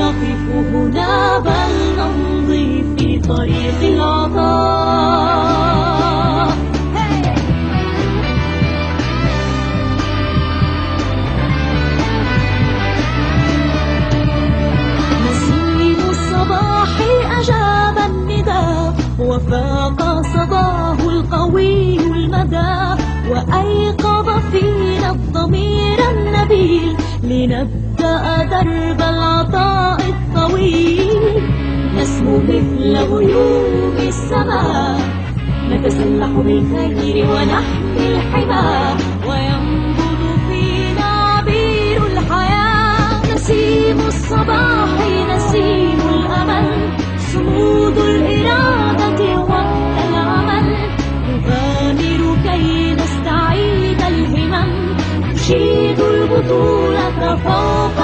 نقف هنا بل نمضي في طريق العطاء. نسيم الصباح أجاب النداء وفاق صداه القوي المدى وأيقظ فينا الضمير النبيل لنبدأ درب العطاء. نسمو مثل غيوم السماء. نتسلح بالخير ونحمي الحمى وينبض فينا عبير الحياة. نسيم الصباح نسيم الأمل. صمود الإرادة وقت العمل نغامر كي نستعيد الهمم. نشيد البطولة فوق